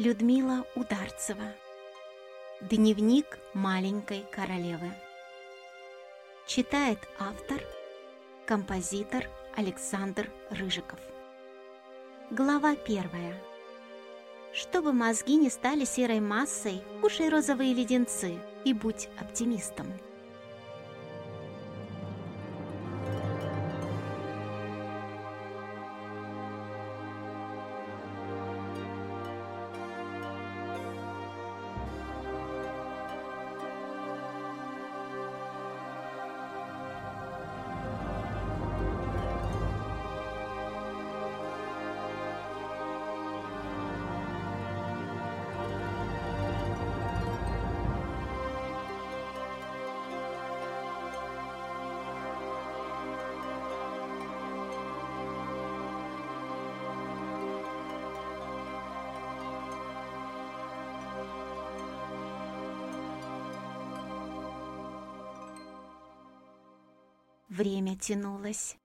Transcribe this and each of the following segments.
Людмила Ударцева. Дневник маленькой королевы. Читает автор, композитор Александр Рыжиков. Глава первая. Чтобы мозги не стали серой массой, кушай розовые леденцы и будь оптимистом. Время тянулось.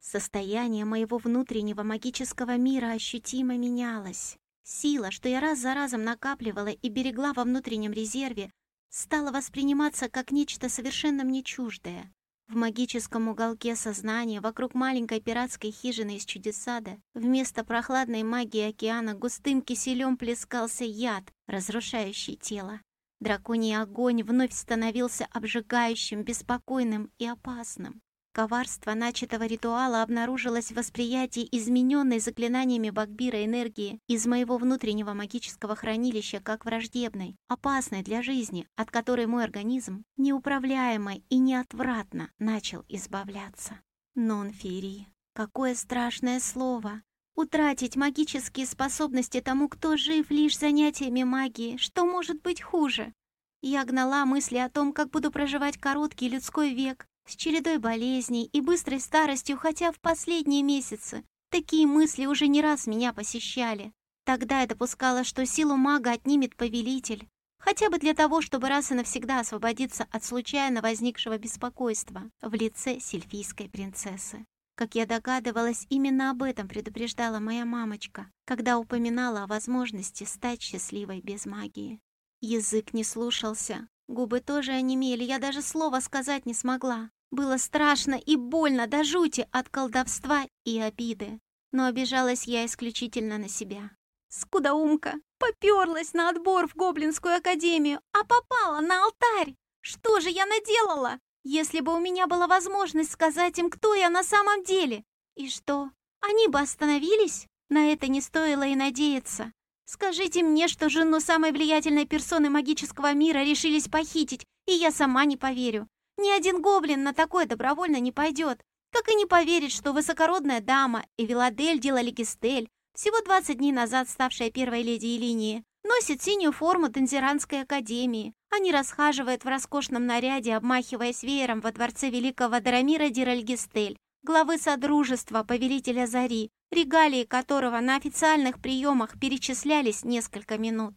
Состояние моего внутреннего магического мира ощутимо менялось. Сила, что я раз за разом накапливала и берегла во внутреннем резерве, стала восприниматься как нечто совершенно мне чуждое. В магическом уголке сознания вокруг маленькой пиратской хижины из чудесада вместо прохладной магии океана густым киселем плескался яд, разрушающий тело. Драконий огонь вновь становился обжигающим, беспокойным и опасным. Коварство начатого ритуала обнаружилось в восприятии измененной заклинаниями Багбира энергии из моего внутреннего магического хранилища как враждебной, опасной для жизни, от которой мой организм неуправляемо и неотвратно начал избавляться. Нонфери. Какое страшное слово! Утратить магические способности тому, кто жив лишь занятиями магии, что может быть хуже? Я гнала мысли о том, как буду проживать короткий людской век, с чередой болезней и быстрой старостью, хотя в последние месяцы такие мысли уже не раз меня посещали. Тогда я допускала, что силу мага отнимет повелитель, хотя бы для того, чтобы раз и навсегда освободиться от случайно возникшего беспокойства в лице сельфийской принцессы. Как я догадывалась, именно об этом предупреждала моя мамочка, когда упоминала о возможности стать счастливой без магии. Язык не слушался, губы тоже онемели, я даже слова сказать не смогла. Было страшно и больно до жути от колдовства и обиды. Но обижалась я исключительно на себя. Скудоумка попёрлась на отбор в Гоблинскую академию, а попала на алтарь. Что же я наделала? Если бы у меня была возможность сказать им, кто я на самом деле. И что, они бы остановились? На это не стоило и надеяться. Скажите мне, что жену самой влиятельной персоны магического мира решились похитить, и я сама не поверю. Ни один гоблин на такое добровольно не пойдет, как и не поверит, что высокородная дама Эвиладель Дилалигистель, всего 20 дней назад ставшая первой леди Елинии, носит синюю форму Танзеранской академии, а не расхаживает в роскошном наряде, обмахиваясь веером во дворце великого Дарамира Диральгистель, главы Содружества, повелителя Зари, регалии которого на официальных приемах перечислялись несколько минут.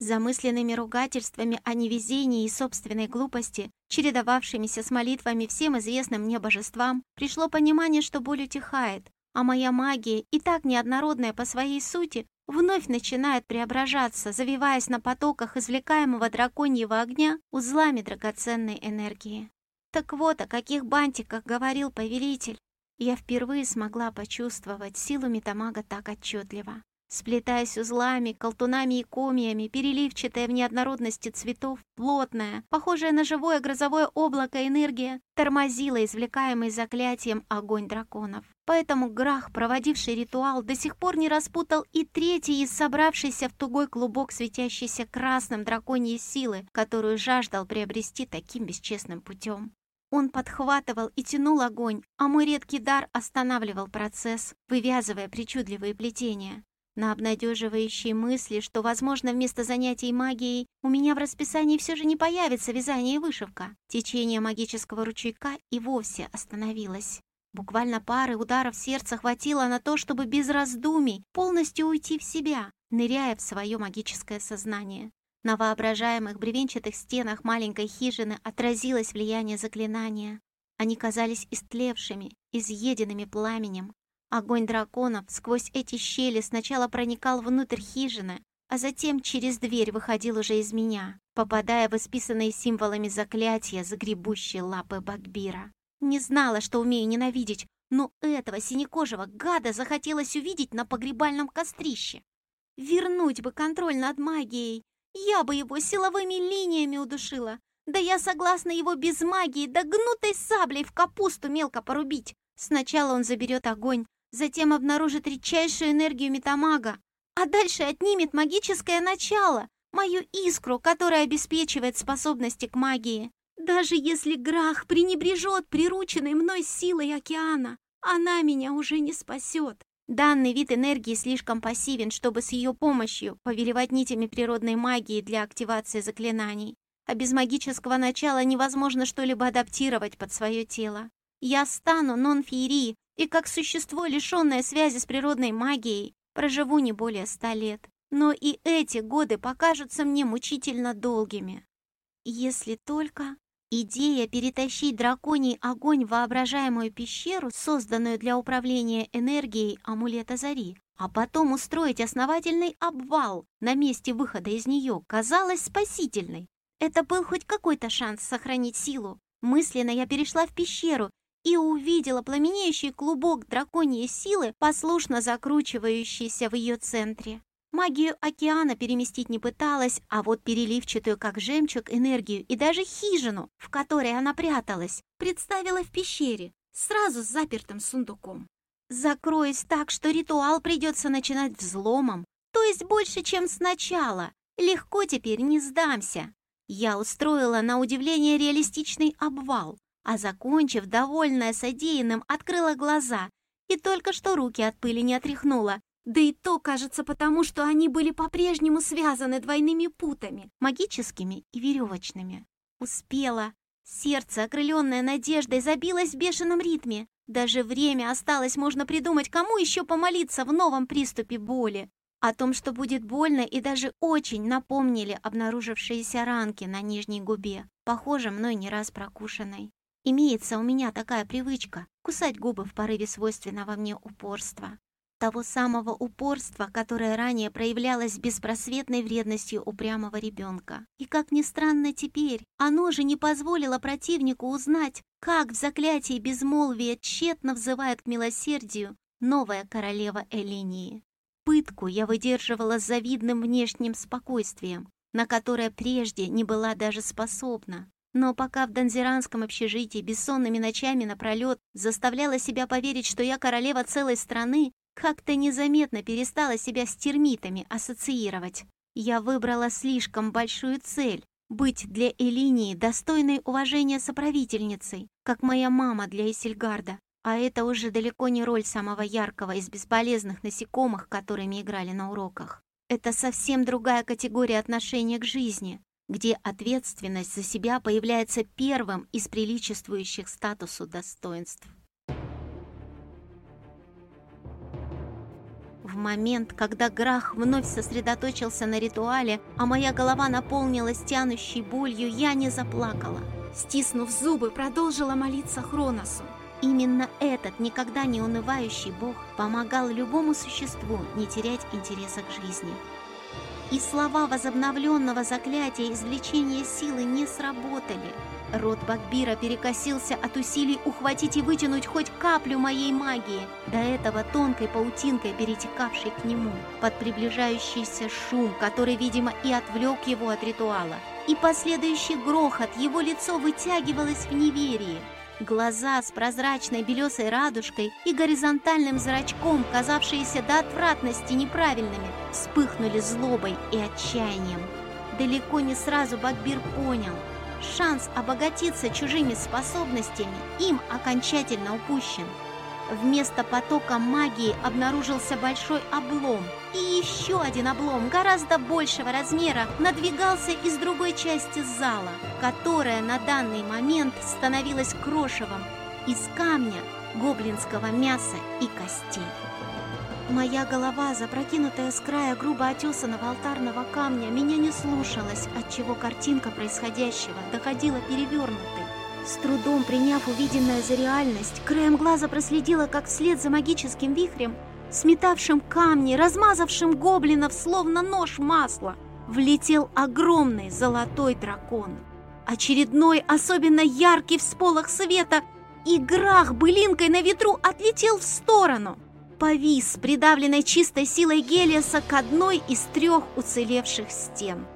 Замысленными ругательствами о невезении и собственной глупости, чередовавшимися с молитвами всем известным мне божествам, пришло понимание, что боль утихает, а моя магия, и так неоднородная по своей сути, вновь начинает преображаться, завиваясь на потоках извлекаемого драконьего огня узлами драгоценной энергии. Так вот, о каких бантиках говорил повелитель. Я впервые смогла почувствовать силу метамага так отчетливо сплетаясь узлами, колтунами и комьями, переливчатая в неоднородности цветов, плотная, похожая на живое грозовое облако энергия, тормозила извлекаемый заклятием огонь драконов. Поэтому Грах, проводивший ритуал, до сих пор не распутал и третий из собравшейся в тугой клубок светящейся красным драконьей силы, которую жаждал приобрести таким бесчестным путем. Он подхватывал и тянул огонь, а мой редкий дар останавливал процесс, вывязывая причудливые плетения на обнадеживающие мысли, что, возможно, вместо занятий магией у меня в расписании все же не появится вязание и вышивка. Течение магического ручейка и вовсе остановилось. Буквально пары ударов сердца хватило на то, чтобы без раздумий полностью уйти в себя, ныряя в свое магическое сознание. На воображаемых бревенчатых стенах маленькой хижины отразилось влияние заклинания. Они казались истлевшими, изъеденными пламенем, Огонь драконов сквозь эти щели сначала проникал внутрь хижины, а затем через дверь выходил уже из меня, попадая в исписанные символами заклятия загребущие лапы Багбира. Не знала, что умею ненавидеть, но этого синекожего гада захотелось увидеть на погребальном кострище. Вернуть бы контроль над магией. Я бы его силовыми линиями удушила. Да я согласна его без магии, да гнутой саблей в капусту мелко порубить. Сначала он заберет огонь, затем обнаружит редчайшую энергию метамага, а дальше отнимет магическое начало, мою искру, которая обеспечивает способности к магии. Даже если Грах пренебрежет прирученной мной силой океана, она меня уже не спасет. Данный вид энергии слишком пассивен, чтобы с ее помощью повелевать нитями природной магии для активации заклинаний. А без магического начала невозможно что-либо адаптировать под свое тело. Я стану нон-феери, и как существо, лишенное связи с природной магией, проживу не более ста лет. Но и эти годы покажутся мне мучительно долгими. Если только Идея перетащить драконий огонь в воображаемую пещеру, созданную для управления энергией амулета Зари, а потом устроить основательный обвал на месте выхода из нее, казалась спасительной. Это был хоть какой-то шанс сохранить силу. Мысленно я перешла в пещеру и увидела пламенеющий клубок драконьей силы, послушно закручивающийся в ее центре. Магию океана переместить не пыталась, а вот переливчатую, как жемчуг, энергию и даже хижину, в которой она пряталась, представила в пещере, сразу с запертым сундуком. Закроюсь так, что ритуал придется начинать взломом, то есть больше, чем сначала. Легко теперь не сдамся. Я устроила на удивление реалистичный обвал, а закончив, довольная содеянным, открыла глаза и только что руки от пыли не отряхнула, да и то, кажется, потому, что они были по-прежнему связаны двойными путами, магическими и веревочными. Успела. Сердце, окрыленное надеждой, забилось в бешеном ритме. Даже время осталось, можно придумать, кому еще помолиться в новом приступе боли. О том, что будет больно и даже очень напомнили обнаружившиеся ранки на нижней губе, похоже, мной не раз прокушенной. Имеется у меня такая привычка — кусать губы в порыве свойственного мне упорства того самого упорства, которое ранее проявлялось беспросветной вредностью упрямого ребенка. И как ни странно теперь, оно же не позволило противнику узнать, как в заклятии безмолвия тщетно взывает к милосердию новая королева Элинии. Пытку я выдерживала с завидным внешним спокойствием, на которое прежде не была даже способна. Но пока в Донзеранском общежитии бессонными ночами напролет заставляла себя поверить, что я королева целой страны, как-то незаметно перестала себя с термитами ассоциировать. Я выбрала слишком большую цель — быть для Элинии достойной уважения соправительницей, как моя мама для Эсельгарда. А это уже далеко не роль самого яркого из бесполезных насекомых, которыми играли на уроках. Это совсем другая категория отношения к жизни, где ответственность за себя появляется первым из приличествующих статусу достоинств. Момент, когда Грах вновь сосредоточился на ритуале, а моя голова наполнилась тянущей болью, я не заплакала. Стиснув зубы, продолжила молиться Хроносу. Именно этот никогда не унывающий бог помогал любому существу не терять интереса к жизни. И слова возобновленного заклятия извлечения силы не сработали – Рот Багбира перекосился от усилий ухватить и вытянуть хоть каплю моей магии, до этого тонкой паутинкой перетекавшей к нему, под приближающийся шум, который, видимо, и отвлек его от ритуала. И последующий грохот, его лицо вытягивалось в неверии. Глаза с прозрачной белесой радужкой и горизонтальным зрачком, казавшиеся до отвратности неправильными, вспыхнули злобой и отчаянием. Далеко не сразу Багбир понял — шанс обогатиться чужими способностями им окончательно упущен. Вместо потока магии обнаружился большой облом, и еще один облом гораздо большего размера надвигался из другой части зала, которая на данный момент становилась крошевом из камня, гоблинского мяса и костей. Моя голова, запрокинутая с края грубо отесанного алтарного камня, меня не слушалась, отчего картинка происходящего доходила перевернутой. С трудом приняв увиденное за реальность, краем глаза проследила, как вслед за магическим вихрем сметавшим камни, размазавшим гоблинов, словно нож масла, влетел огромный золотой дракон. Очередной особенно яркий всполох света и грах былинкой на ветру отлетел в сторону. Повис, придавленной чистой силой Гелиоса к одной из трех уцелевших стен.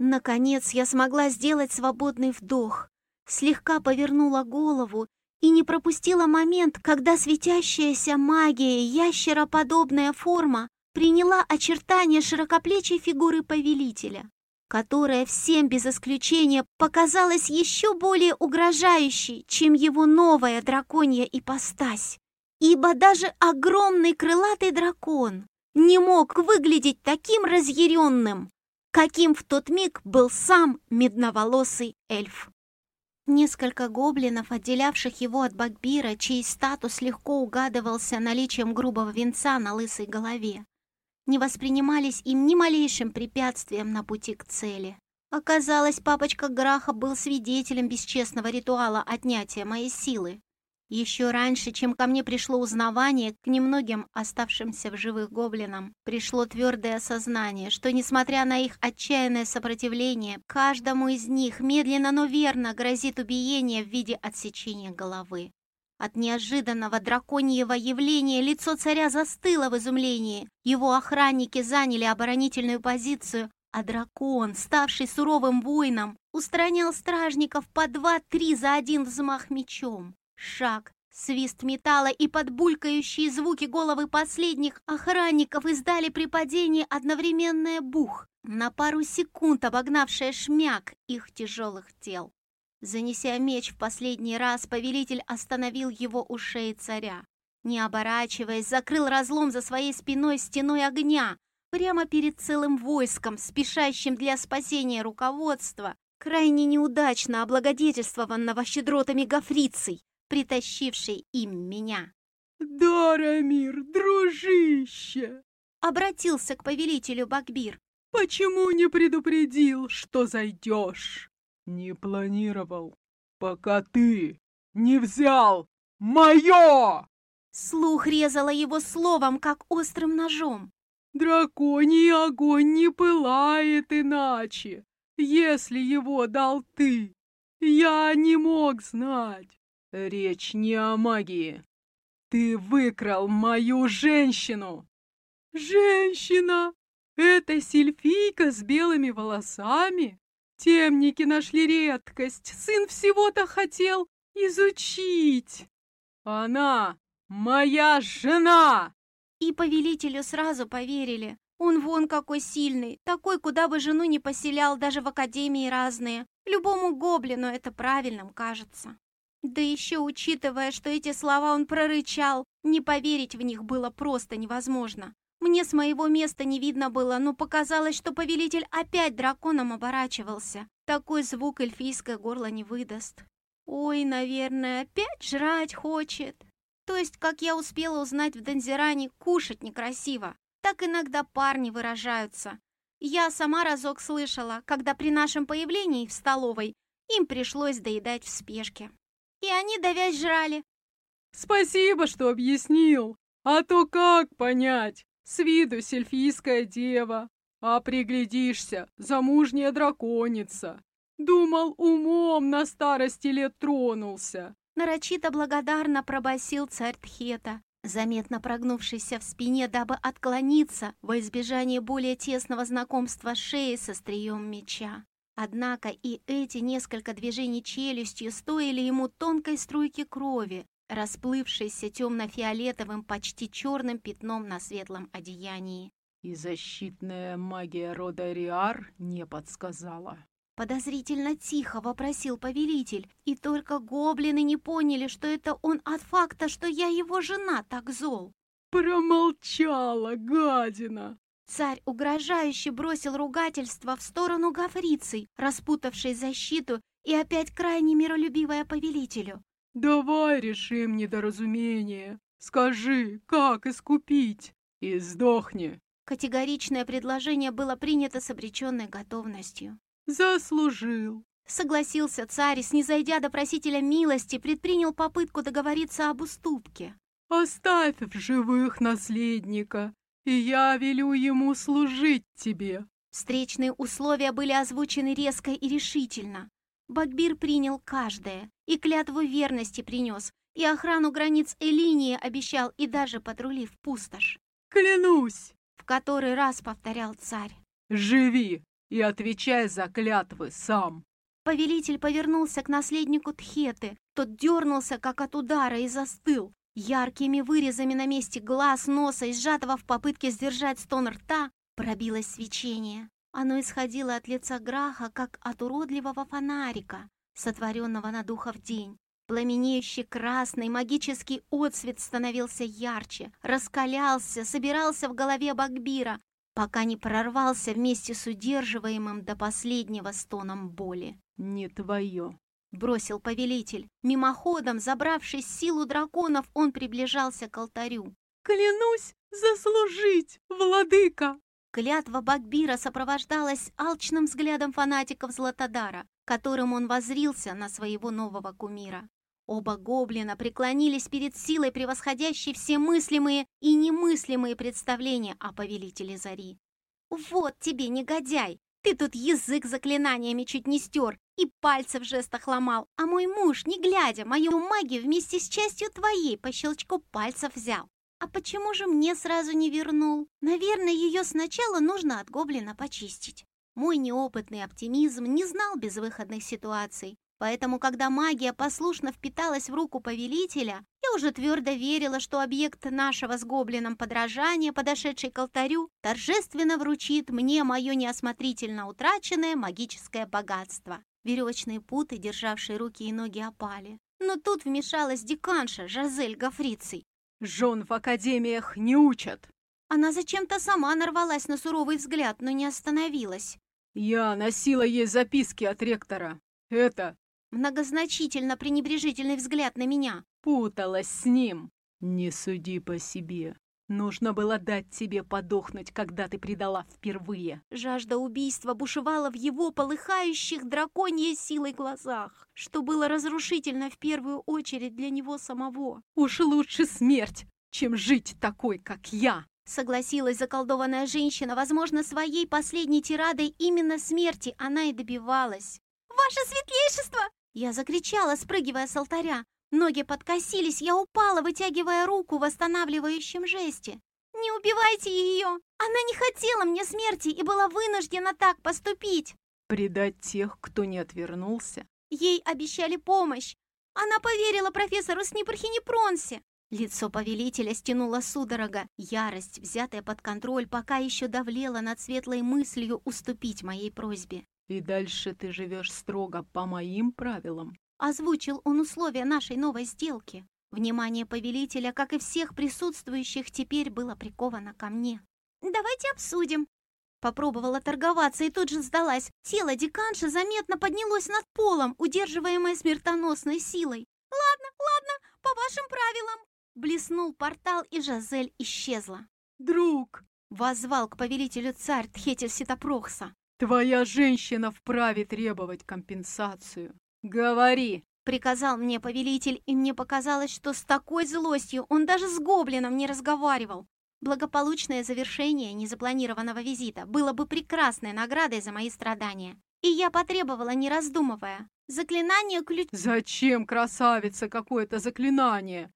Наконец я смогла сделать свободный вдох, слегка повернула голову и не пропустила момент, когда светящаяся магия, ящероподобная форма приняла очертания широкоплечей фигуры повелителя, которая всем без исключения показалась еще более угрожающей, чем его новая драконья ипостась. Ибо даже огромный крылатый дракон не мог выглядеть таким разъяренным, каким в тот миг был сам медноволосый эльф. Несколько гоблинов, отделявших его от Багбира, чей статус легко угадывался наличием грубого венца на лысой голове, не воспринимались им ни малейшим препятствием на пути к цели. Оказалось, папочка Граха был свидетелем бесчестного ритуала отнятия моей силы. Еще раньше, чем ко мне пришло узнавание, к немногим оставшимся в живых гоблинам пришло твердое осознание, что, несмотря на их отчаянное сопротивление, каждому из них медленно, но верно грозит убиение в виде отсечения головы. От неожиданного драконьего явления лицо царя застыло в изумлении. Его охранники заняли оборонительную позицию, а дракон, ставший суровым воином, устранял стражников по два-три за один взмах мечом. Шаг, свист металла и подбулькающие звуки головы последних охранников издали при падении одновременное бух, на пару секунд обогнавшее шмяк их тяжелых тел. Занеся меч в последний раз, повелитель остановил его у шеи царя. Не оборачиваясь, закрыл разлом за своей спиной стеной огня, прямо перед целым войском, спешащим для спасения руководства, крайне неудачно облагодетельствованного щедротами гофрицей притащивший им меня. «Дарамир, дружище!» Обратился к повелителю Багбир. «Почему не предупредил, что зайдешь?» «Не планировал, пока ты не взял мое!» Слух резала его словом, как острым ножом. «Драконий огонь не пылает иначе, если его дал ты. Я не мог знать. Речь не о магии. Ты выкрал мою женщину. Женщина! Это сельфийка с белыми волосами? Темники нашли редкость. Сын всего-то хотел изучить. Она моя жена! И повелителю сразу поверили. Он вон какой сильный, такой, куда бы жену не поселял, даже в академии разные. Любому гоблину это правильным кажется. Да еще учитывая, что эти слова он прорычал, не поверить в них было просто невозможно. Мне с моего места не видно было, но показалось, что повелитель опять драконом оборачивался. Такой звук эльфийское горло не выдаст. Ой, наверное, опять жрать хочет. То есть, как я успела узнать в Донзиране, кушать некрасиво. Так иногда парни выражаются. Я сама разок слышала, когда при нашем появлении в столовой им пришлось доедать в спешке и они давясь жрали. Спасибо, что объяснил. А то как понять? С виду сельфийская дева, а приглядишься, замужняя драконица. Думал, умом на старости лет тронулся. Нарочито благодарно пробасил царь Тхета, заметно прогнувшийся в спине, дабы отклониться во избежание более тесного знакомства шеи со стрием меча. Однако и эти несколько движений челюстью стоили ему тонкой струйки крови, расплывшейся темно-фиолетовым, почти черным пятном на светлом одеянии. И защитная магия рода Риар не подсказала. Подозрительно тихо вопросил повелитель, и только гоблины не поняли, что это он от факта, что я его жена так зол. Промолчала, гадина! Царь угрожающе бросил ругательство в сторону Гаврицы, распутавшей защиту и опять крайне миролюбивая повелителю. «Давай решим недоразумение. Скажи, как искупить? И сдохни!» Категоричное предложение было принято с обреченной готовностью. «Заслужил!» Согласился царь, снизойдя до просителя милости, предпринял попытку договориться об уступке. «Оставь в живых наследника, и я велю ему служить тебе». Встречные условия были озвучены резко и решительно. Багбир принял каждое, и клятву верности принес, и охрану границ Элинии обещал, и даже патрули в пустошь. «Клянусь!» — в который раз повторял царь. «Живи и отвечай за клятвы сам!» Повелитель повернулся к наследнику Тхеты. Тот дернулся, как от удара, и застыл. Яркими вырезами на месте глаз, носа и сжатого в попытке сдержать стон рта пробилось свечение. Оно исходило от лица Граха, как от уродливого фонарика, сотворенного на духов день. Пламенеющий красный магический отсвет становился ярче, раскалялся, собирался в голове Багбира, пока не прорвался вместе с удерживаемым до последнего стоном боли. «Не твое», — бросил повелитель. Мимоходом, забравшись силу драконов, он приближался к алтарю. «Клянусь заслужить, владыка!» Клятва Багбира сопровождалась алчным взглядом фанатиков Златодара, которым он возрился на своего нового кумира. Оба гоблина преклонились перед силой, превосходящей все мыслимые и немыслимые представления о повелителе Зари. «Вот тебе, негодяй! Ты тут язык заклинаниями чуть не стер и пальцы в жестах ломал, а мой муж, не глядя, мою магию вместе с частью твоей по щелчку пальцев взял. А почему же мне сразу не вернул? Наверное, ее сначала нужно от гоблина почистить. Мой неопытный оптимизм не знал безвыходных ситуаций, Поэтому, когда магия послушно впиталась в руку повелителя, я уже твердо верила, что объект нашего с гоблином подражания, подошедший к алтарю, торжественно вручит мне мое неосмотрительно утраченное магическое богатство. Веревочные путы, державшие руки и ноги, опали. Но тут вмешалась деканша Жазель Гафрицей. «Жен в академиях не учат!» Она зачем-то сама нарвалась на суровый взгляд, но не остановилась. «Я носила ей записки от ректора. Это Многозначительно пренебрежительный взгляд на меня. Путалась с ним. Не суди по себе. Нужно было дать тебе подохнуть, когда ты предала впервые. Жажда убийства бушевала в его полыхающих драконьей силой глазах, что было разрушительно в первую очередь для него самого. Уж лучше смерть, чем жить такой, как я. Согласилась заколдованная женщина, возможно, своей последней тирадой именно смерти она и добивалась. «Ваше светлейшество!» Я закричала, спрыгивая с алтаря. Ноги подкосились, я упала, вытягивая руку в восстанавливающем жесте. «Не убивайте ее! Она не хотела мне смерти и была вынуждена так поступить!» «Предать тех, кто не отвернулся?» Ей обещали помощь. Она поверила профессору Снипрхинепронсе. Лицо повелителя стянуло судорога. Ярость, взятая под контроль, пока еще давлела над светлой мыслью уступить моей просьбе. И дальше ты живешь строго по моим правилам. Озвучил он условия нашей новой сделки. Внимание повелителя, как и всех присутствующих, теперь было приковано ко мне. «Давайте обсудим». Попробовала торговаться и тут же сдалась. Тело деканши заметно поднялось над полом, удерживаемое смертоносной силой. «Ладно, ладно, по вашим правилам». Блеснул портал, и Жазель исчезла. «Друг!» — воззвал к повелителю царь Тхетель Ситопрохса. Твоя женщина вправе требовать компенсацию. Говори!» Приказал мне повелитель, и мне показалось, что с такой злостью он даже с гоблином не разговаривал. Благополучное завершение незапланированного визита было бы прекрасной наградой за мои страдания. И я потребовала, не раздумывая. Заклинание ключ... «Зачем, красавица, какое-то заклинание?»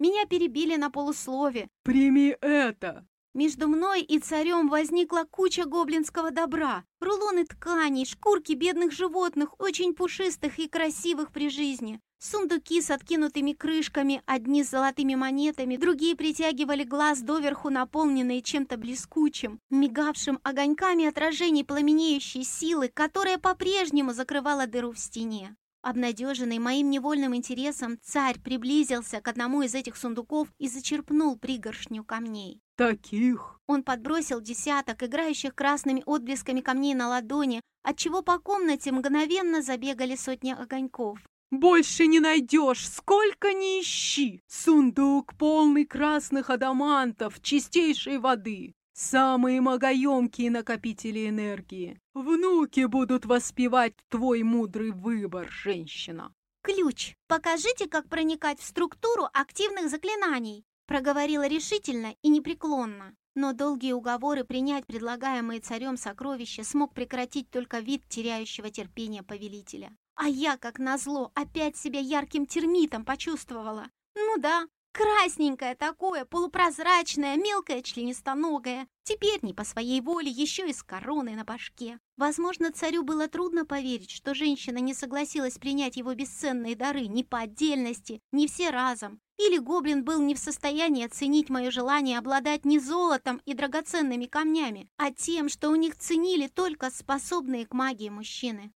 Меня перебили на полуслове. «Прими это!» Между мной и царем возникла куча гоблинского добра. Рулоны тканей, шкурки бедных животных, очень пушистых и красивых при жизни. Сундуки с откинутыми крышками, одни с золотыми монетами, другие притягивали глаз доверху, наполненные чем-то блескучим, мигавшим огоньками отражений пламенеющей силы, которая по-прежнему закрывала дыру в стене. Обнадеженный моим невольным интересом, царь приблизился к одному из этих сундуков и зачерпнул пригоршню камней. «Таких!» Он подбросил десяток играющих красными отблесками камней на ладони, отчего по комнате мгновенно забегали сотни огоньков. «Больше не найдешь, сколько ни ищи! Сундук полный красных адамантов, чистейшей воды, самые многоемкие накопители энергии. Внуки будут воспевать твой мудрый выбор, женщина. «Ключ! Покажите, как проникать в структуру активных заклинаний!» проговорила решительно и непреклонно. Но долгие уговоры принять предлагаемые царем сокровища смог прекратить только вид теряющего терпения повелителя. А я, как назло, опять себя ярким термитом почувствовала. Ну да, красненькое такое, полупрозрачное, мелкое членистоногое. Теперь не по своей воле, еще и с короной на башке. Возможно, царю было трудно поверить, что женщина не согласилась принять его бесценные дары ни по отдельности, ни все разом. Или гоблин был не в состоянии оценить мое желание обладать не золотом и драгоценными камнями, а тем, что у них ценили только способные к магии мужчины.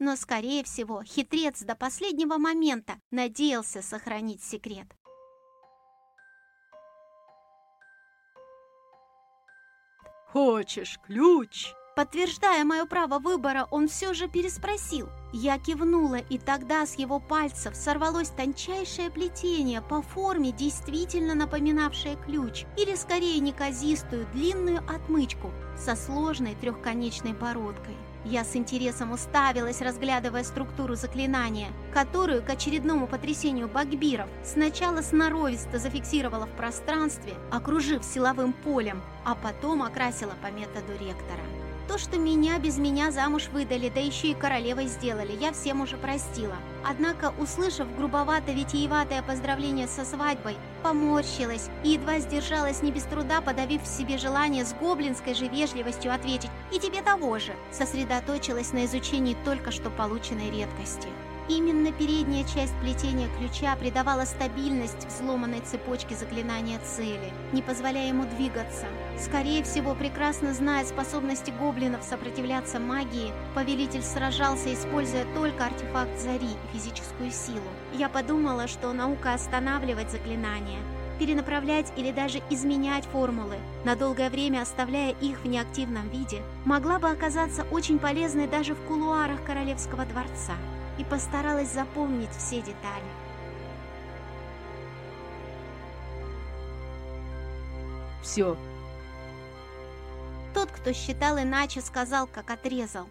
Но, скорее всего, хитрец до последнего момента надеялся сохранить секрет. «Хочешь ключ?» Подтверждая мое право выбора, он все же переспросил. Я кивнула, и тогда с его пальцев сорвалось тончайшее плетение по форме, действительно напоминавшее ключ, или скорее неказистую длинную отмычку со сложной трехконечной бородкой. Я с интересом уставилась, разглядывая структуру заклинания, которую к очередному потрясению багбиров сначала сноровисто зафиксировала в пространстве, окружив силовым полем, а потом окрасила по методу ректора. То, что меня без меня замуж выдали, да еще и королевой сделали, я всем уже простила. Однако, услышав грубовато-витиеватое поздравление со свадьбой, поморщилась и едва сдержалась не без труда, подавив в себе желание с гоблинской же вежливостью ответить «И тебе того же», сосредоточилась на изучении только что полученной редкости. Именно передняя часть плетения ключа придавала стабильность взломанной цепочке заклинания цели, не позволяя ему двигаться. Скорее всего, прекрасно зная способности гоблинов сопротивляться магии, повелитель сражался, используя только артефакт Зари и физическую силу. Я подумала, что наука останавливать заклинания, перенаправлять или даже изменять формулы, на долгое время оставляя их в неактивном виде, могла бы оказаться очень полезной даже в кулуарах королевского дворца и постаралась запомнить все детали. Все. Тот, кто считал иначе, сказал, как отрезал.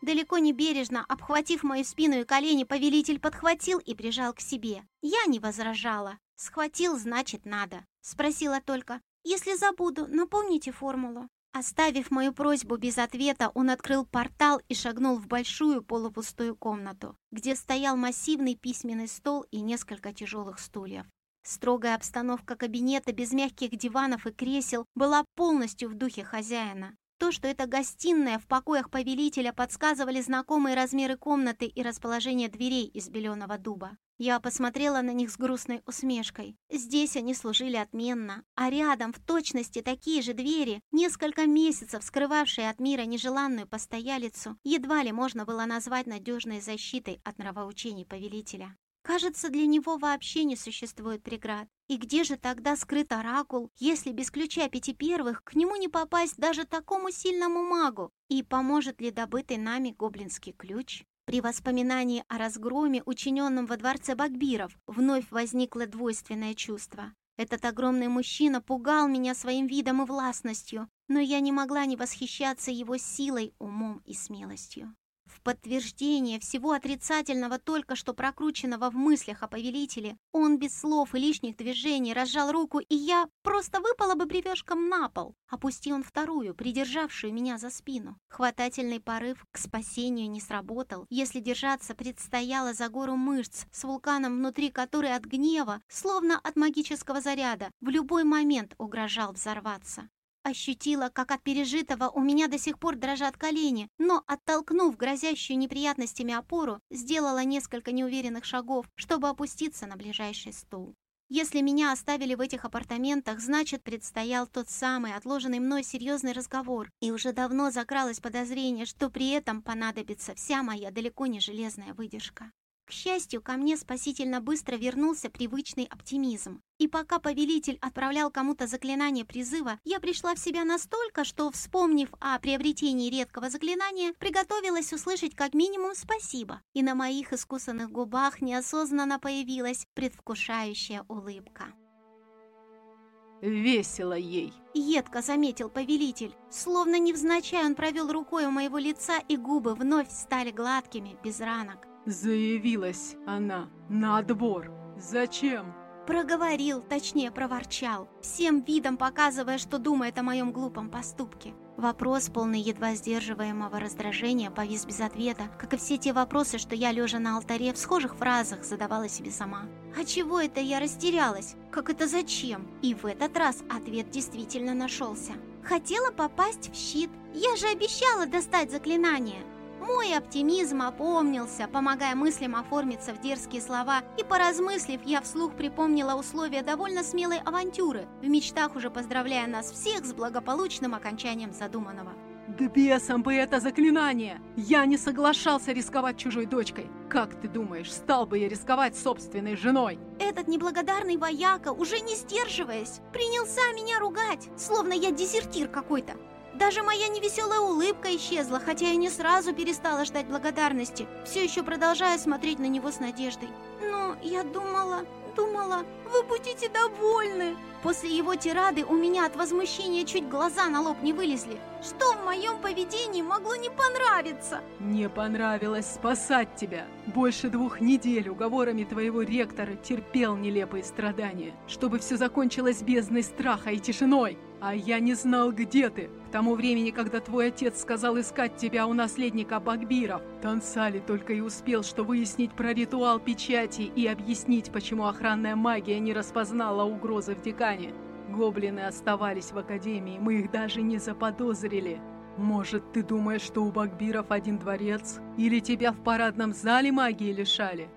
Далеко не бережно, обхватив мою спину и колени, повелитель подхватил и прижал к себе. Я не возражала. Схватил, значит, надо. Спросила только, если забуду, напомните формулу. Оставив мою просьбу без ответа, он открыл портал и шагнул в большую полупустую комнату, где стоял массивный письменный стол и несколько тяжелых стульев. Строгая обстановка кабинета без мягких диванов и кресел была полностью в духе хозяина. То, что это гостиная в покоях повелителя, подсказывали знакомые размеры комнаты и расположение дверей из беленого дуба. Я посмотрела на них с грустной усмешкой. Здесь они служили отменно, а рядом в точности такие же двери, несколько месяцев скрывавшие от мира нежеланную постоялицу, едва ли можно было назвать надежной защитой от нравоучений повелителя. Кажется, для него вообще не существует преград. И где же тогда скрыт оракул, если без ключа пяти первых к нему не попасть даже такому сильному магу? И поможет ли добытый нами гоблинский ключ? При воспоминании о разгроме, учиненном во дворце Багбиров, вновь возникло двойственное чувство. Этот огромный мужчина пугал меня своим видом и властностью, но я не могла не восхищаться его силой, умом и смелостью. В подтверждение всего отрицательного, только что прокрученного в мыслях о повелителе, он без слов и лишних движений разжал руку, и я просто выпала бы бревешком на пол. Опусти он вторую, придержавшую меня за спину. Хватательный порыв к спасению не сработал, если держаться предстояло за гору мышц с вулканом внутри которой от гнева, словно от магического заряда, в любой момент угрожал взорваться. Ощутила, как от пережитого у меня до сих пор дрожат колени, но, оттолкнув грозящую неприятностями опору, сделала несколько неуверенных шагов, чтобы опуститься на ближайший стул. Если меня оставили в этих апартаментах, значит, предстоял тот самый отложенный мной серьезный разговор, и уже давно закралось подозрение, что при этом понадобится вся моя далеко не железная выдержка. К счастью, ко мне спасительно быстро вернулся привычный оптимизм. И пока повелитель отправлял кому-то заклинание призыва, я пришла в себя настолько, что, вспомнив о приобретении редкого заклинания, приготовилась услышать как минимум «спасибо». И на моих искусанных губах неосознанно появилась предвкушающая улыбка. весело ей. Едко заметил повелитель. Словно невзначай он провел рукой у моего лица, и губы вновь стали гладкими, без ранок. Заявилась она на двор. Зачем? Проговорил, точнее проворчал, всем видом показывая, что думает о моем глупом поступке. Вопрос, полный едва сдерживаемого раздражения, повис без ответа, как и все те вопросы, что я, лежа на алтаре, в схожих фразах задавала себе сама. А чего это я растерялась? Как это зачем? И в этот раз ответ действительно нашелся. Хотела попасть в щит. Я же обещала достать заклинание. Мой оптимизм опомнился, помогая мыслям оформиться в дерзкие слова, и поразмыслив, я вслух припомнила условия довольно смелой авантюры, в мечтах уже поздравляя нас всех с благополучным окончанием задуманного. Да бесом бы это заклинание! Я не соглашался рисковать чужой дочкой. Как ты думаешь, стал бы я рисковать собственной женой? Этот неблагодарный вояка, уже не сдерживаясь, принялся меня ругать, словно я дезертир какой-то. Даже моя невеселая улыбка исчезла, хотя я не сразу перестала ждать благодарности, все еще продолжая смотреть на него с надеждой. Но я думала, думала, вы будете довольны. После его тирады у меня от возмущения чуть глаза на лоб не вылезли. Что в моем поведении могло не понравиться? Не понравилось спасать тебя. Больше двух недель уговорами твоего ректора терпел нелепые страдания, чтобы все закончилось бездной страха и тишиной. А я не знал, где ты. К тому времени, когда твой отец сказал искать тебя у наследника Багбиров, Тансали только и успел, что выяснить про ритуал печати и объяснить, почему охранная магия не распознала угрозы в декане. Гоблины оставались в Академии, мы их даже не заподозрили. Может, ты думаешь, что у Багбиров один дворец? Или тебя в парадном зале магии лишали?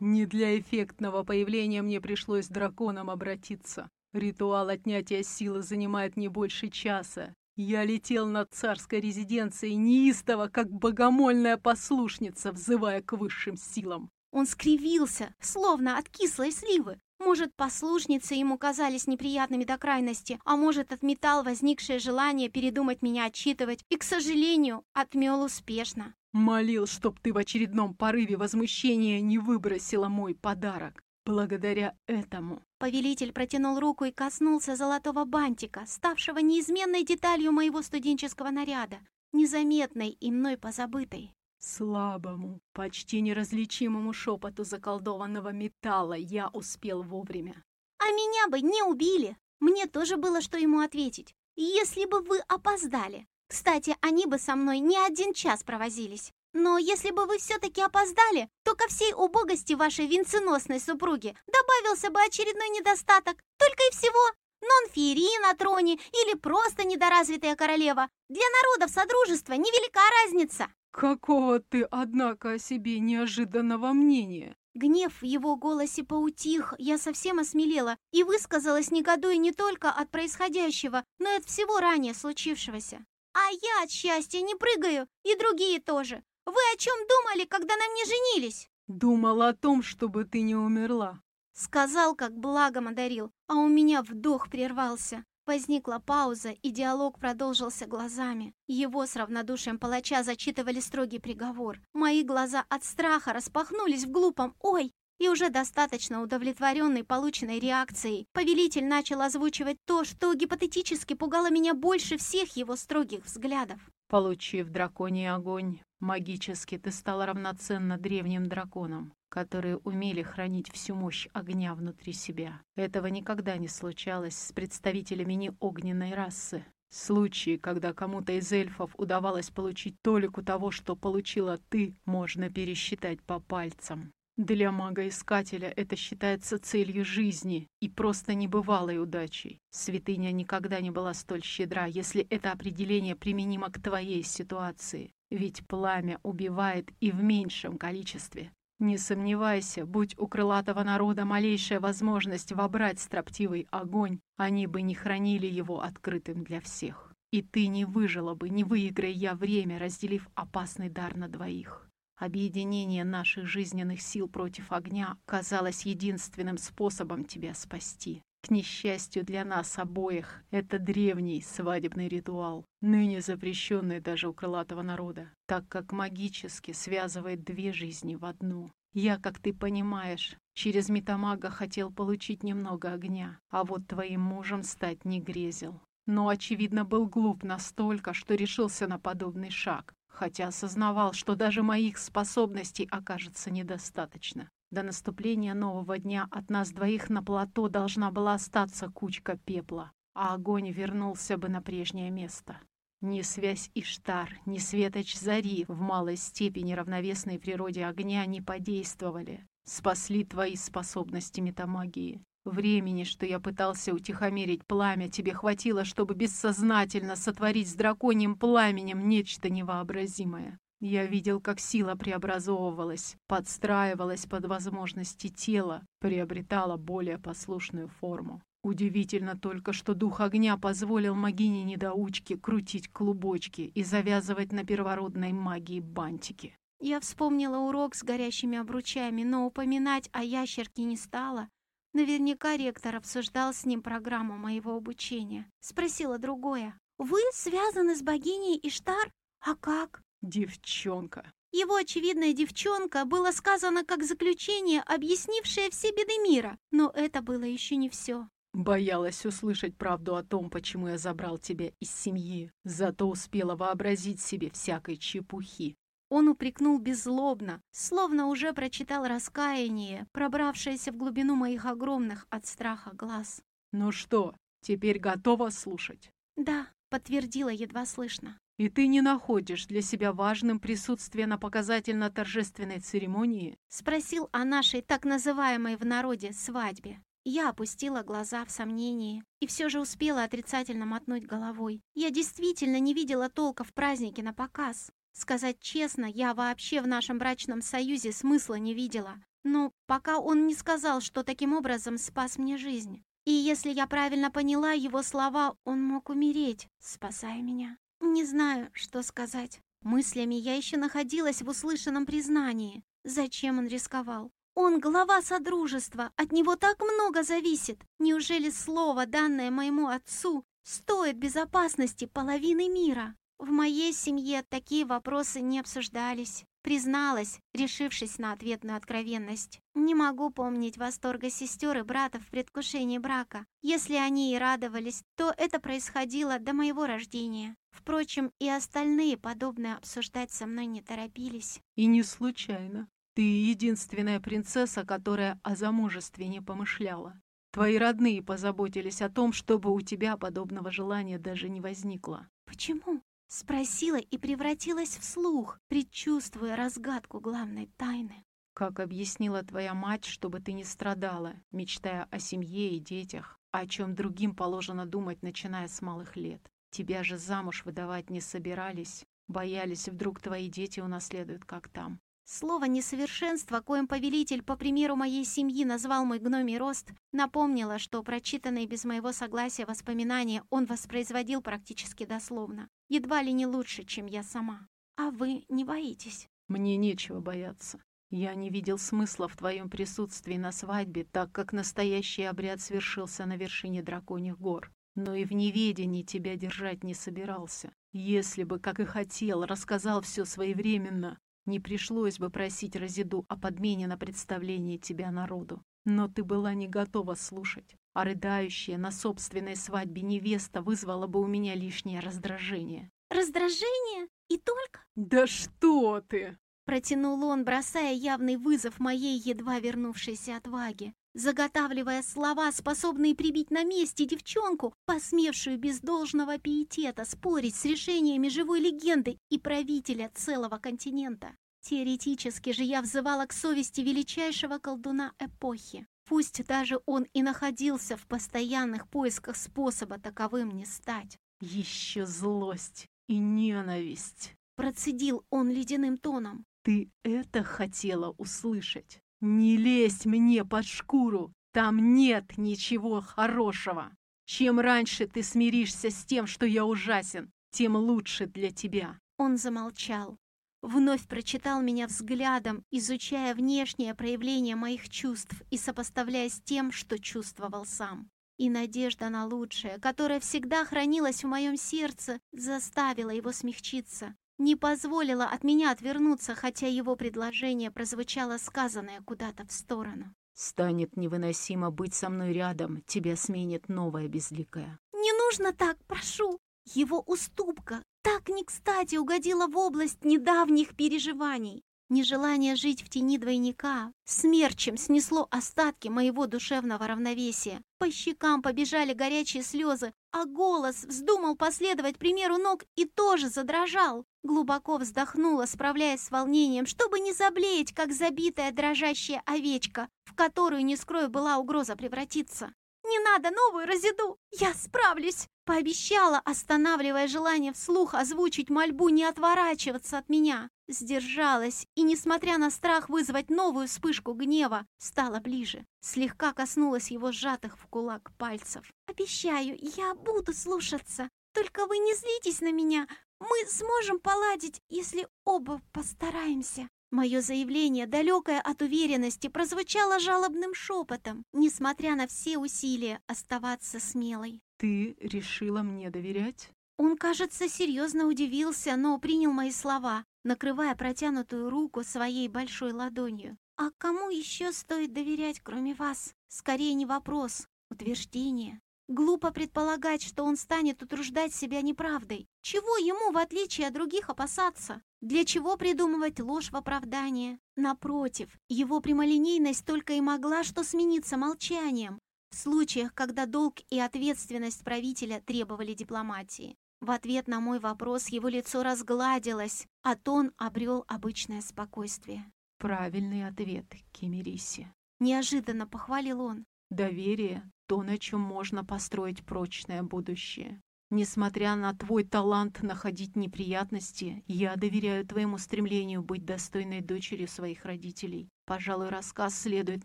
Не для эффектного появления мне пришлось драконом обратиться. Ритуал отнятия силы занимает не больше часа. Я летел над царской резиденцией неистово, как богомольная послушница, взывая к высшим силам. Он скривился, словно от кислой сливы. Может, послушницы ему казались неприятными до крайности, а может, отметал возникшее желание передумать меня отчитывать и, к сожалению, отмел успешно. Молил, чтоб ты в очередном порыве возмущения не выбросила мой подарок. Благодаря этому Повелитель протянул руку и коснулся золотого бантика, ставшего неизменной деталью моего студенческого наряда, незаметной и мной позабытой. Слабому, почти неразличимому шепоту заколдованного металла я успел вовремя. А меня бы не убили. Мне тоже было что ему ответить. Если бы вы опоздали. Кстати, они бы со мной не один час провозились. Но если бы вы все-таки опоздали, то ко всей убогости вашей венценосной супруги добавился бы очередной недостаток. Только и всего. Нон-феери на троне или просто недоразвитая королева. Для народов Содружества невелика разница. Какого ты, однако, о себе неожиданного мнения? Гнев в его голосе поутих, я совсем осмелела и высказалась негодуя не только от происходящего, но и от всего ранее случившегося. А я от счастья не прыгаю, и другие тоже. Вы о чем думали, когда на мне женились?» «Думал о том, чтобы ты не умерла». Сказал, как благом одарил, а у меня вдох прервался. Возникла пауза, и диалог продолжился глазами. Его с равнодушием палача зачитывали строгий приговор. Мои глаза от страха распахнулись в глупом «Ой!» И уже достаточно удовлетворенный полученной реакцией, повелитель начал озвучивать то, что гипотетически пугало меня больше всех его строгих взглядов. Получив драконий огонь, магически ты стала равноценна древним драконам, которые умели хранить всю мощь огня внутри себя. Этого никогда не случалось с представителями неогненной расы. Случаи, когда кому-то из эльфов удавалось получить толику того, что получила ты, можно пересчитать по пальцам. Для мага-искателя это считается целью жизни и просто небывалой удачей. Святыня никогда не была столь щедра, если это определение применимо к твоей ситуации. Ведь пламя убивает и в меньшем количестве. Не сомневайся, будь у крылатого народа малейшая возможность вобрать строптивый огонь, они бы не хранили его открытым для всех. И ты не выжила бы, не выиграя я время, разделив опасный дар на двоих. Объединение наших жизненных сил против огня казалось единственным способом тебя спасти. К несчастью для нас обоих, это древний свадебный ритуал, ныне запрещенный даже у крылатого народа, так как магически связывает две жизни в одну. Я, как ты понимаешь, через метамага хотел получить немного огня, а вот твоим мужем стать не грезил. Но, очевидно, был глуп настолько, что решился на подобный шаг, хотя осознавал, что даже моих способностей окажется недостаточно. До наступления нового дня от нас двоих на плато должна была остаться кучка пепла, а огонь вернулся бы на прежнее место. Ни связь Иштар, ни светоч зари в малой степени равновесной природе огня не подействовали. Спасли твои способности метамагии. Времени, что я пытался утихомирить пламя, тебе хватило, чтобы бессознательно сотворить с драконьим пламенем нечто невообразимое. Я видел, как сила преобразовывалась, подстраивалась под возможности тела, приобретала более послушную форму. Удивительно только, что дух огня позволил магине-недоучке крутить клубочки и завязывать на первородной магии бантики. Я вспомнила урок с горящими обручами, но упоминать о ящерке не стала. Наверняка ректор обсуждал с ним программу моего обучения. Спросила другое. «Вы связаны с богиней Иштар? А как?» «Девчонка». Его очевидная девчонка было сказано как заключение, объяснившее все беды мира. Но это было еще не все. Боялась услышать правду о том, почему я забрал тебя из семьи, зато успела вообразить себе всякой чепухи. Он упрекнул беззлобно, словно уже прочитал раскаяние, пробравшееся в глубину моих огромных от страха глаз. «Ну что, теперь готова слушать?» «Да», — подтвердила едва слышно. «И ты не находишь для себя важным присутствие на показательно-торжественной церемонии?» — спросил о нашей так называемой в народе свадьбе. Я опустила глаза в сомнении и все же успела отрицательно мотнуть головой. Я действительно не видела толка в празднике на показ. Сказать честно, я вообще в нашем брачном союзе смысла не видела. Но пока он не сказал, что таким образом спас мне жизнь. И если я правильно поняла его слова, он мог умереть, спасая меня. Не знаю, что сказать. Мыслями я еще находилась в услышанном признании. Зачем он рисковал? Он глава Содружества, от него так много зависит. Неужели слово, данное моему отцу, стоит безопасности половины мира? В моей семье такие вопросы не обсуждались. Призналась, решившись на ответную откровенность. Не могу помнить восторга сестер и брата в предвкушении брака. Если они и радовались, то это происходило до моего рождения. Впрочем, и остальные подобное обсуждать со мной не торопились. И не случайно. Ты единственная принцесса, которая о замужестве не помышляла. Твои родные позаботились о том, чтобы у тебя подобного желания даже не возникло. Почему? Спросила и превратилась в слух, предчувствуя разгадку главной тайны. Как объяснила твоя мать, чтобы ты не страдала, мечтая о семье и детях, о чем другим положено думать, начиная с малых лет. Тебя же замуж выдавать не собирались, боялись, вдруг твои дети унаследуют, как там. Слово «несовершенство», коим повелитель, по примеру моей семьи, назвал мой гномий рост, напомнило, что прочитанные без моего согласия воспоминания он воспроизводил практически дословно. Едва ли не лучше, чем я сама. А вы не боитесь? Мне нечего бояться. Я не видел смысла в твоем присутствии на свадьбе, так как настоящий обряд свершился на вершине драконьих гор. Но и в неведении тебя держать не собирался. Если бы, как и хотел, рассказал все своевременно, не пришлось бы просить Разиду о подмене на представление тебя народу. Но ты была не готова слушать, а рыдающая на собственной свадьбе невеста вызвала бы у меня лишнее раздражение. «Раздражение? И только?» «Да что ты!» Протянул он, бросая явный вызов моей едва вернувшейся отваге, заготавливая слова, способные прибить на месте девчонку, посмевшую без должного пиетета спорить с решениями живой легенды и правителя целого континента. Теоретически же я взывала к совести величайшего колдуна эпохи. Пусть даже он и находился в постоянных поисках способа таковым не стать. Еще злость и ненависть. Процедил он ледяным тоном. Ты это хотела услышать? Не лезь мне под шкуру, там нет ничего хорошего. Чем раньше ты смиришься с тем, что я ужасен, тем лучше для тебя. Он замолчал, Вновь прочитал меня взглядом, изучая внешнее проявление моих чувств и сопоставляя с тем, что чувствовал сам. И надежда на лучшее, которая всегда хранилась в моем сердце, заставила его смягчиться. не позволила от меня отвернуться, хотя его предложение прозвучало сказанное куда-то в сторону. Станет невыносимо быть со мной рядом, тебя сменит новая безликая. «Не нужно так, прошу!» Его уступка так не кстати угодила в область недавних переживаний. Нежелание жить в тени двойника смерчем снесло остатки моего душевного равновесия. По щекам побежали горячие слезы, а голос вздумал последовать примеру ног и тоже задрожал. Глубоко вздохнула, справляясь с волнением, чтобы не заблеять, как забитая дрожащая овечка, в которую, не скрою, была угроза превратиться. «Не надо новую разиду! Я справлюсь!» Пообещала, останавливая желание вслух озвучить мольбу не отворачиваться от меня. Сдержалась и, несмотря на страх вызвать новую вспышку гнева, стала ближе. Слегка коснулась его сжатых в кулак пальцев. «Обещаю, я буду слушаться. Только вы не злитесь на меня. Мы сможем поладить, если оба постараемся». Мое заявление, далекое от уверенности, прозвучало жалобным шепотом, несмотря на все усилия оставаться смелой. «Ты решила мне доверять?» Он, кажется, серьезно удивился, но принял мои слова, накрывая протянутую руку своей большой ладонью. «А кому еще стоит доверять, кроме вас? Скорее не вопрос, утверждение. Глупо предполагать, что он станет утруждать себя неправдой. Чего ему, в отличие от других, опасаться? Для чего придумывать ложь в оправдание? Напротив, его прямолинейность только и могла что смениться молчанием, в случаях, когда долг и ответственность правителя требовали дипломатии. В ответ на мой вопрос его лицо разгладилось, а тон обрел обычное спокойствие. «Правильный ответ, Кемериси», — неожиданно похвалил он. «Доверие то, на чем можно построить прочное будущее. Несмотря на твой талант находить неприятности, я доверяю твоему стремлению быть достойной дочерью своих родителей. Пожалуй, рассказ следует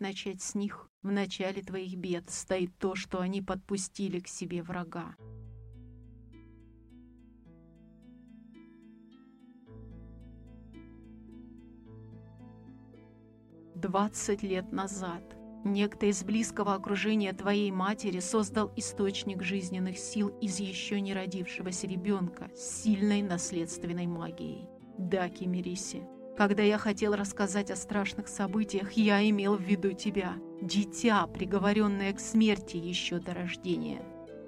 начать с них. В начале твоих бед стоит то, что они подпустили к себе врага. Двадцать лет назад Некто из близкого окружения твоей матери создал источник жизненных сил из еще не родившегося ребенка с сильной наследственной магией. Да, Кемериси, когда я хотел рассказать о страшных событиях, я имел в виду тебя, дитя, приговоренное к смерти еще до рождения.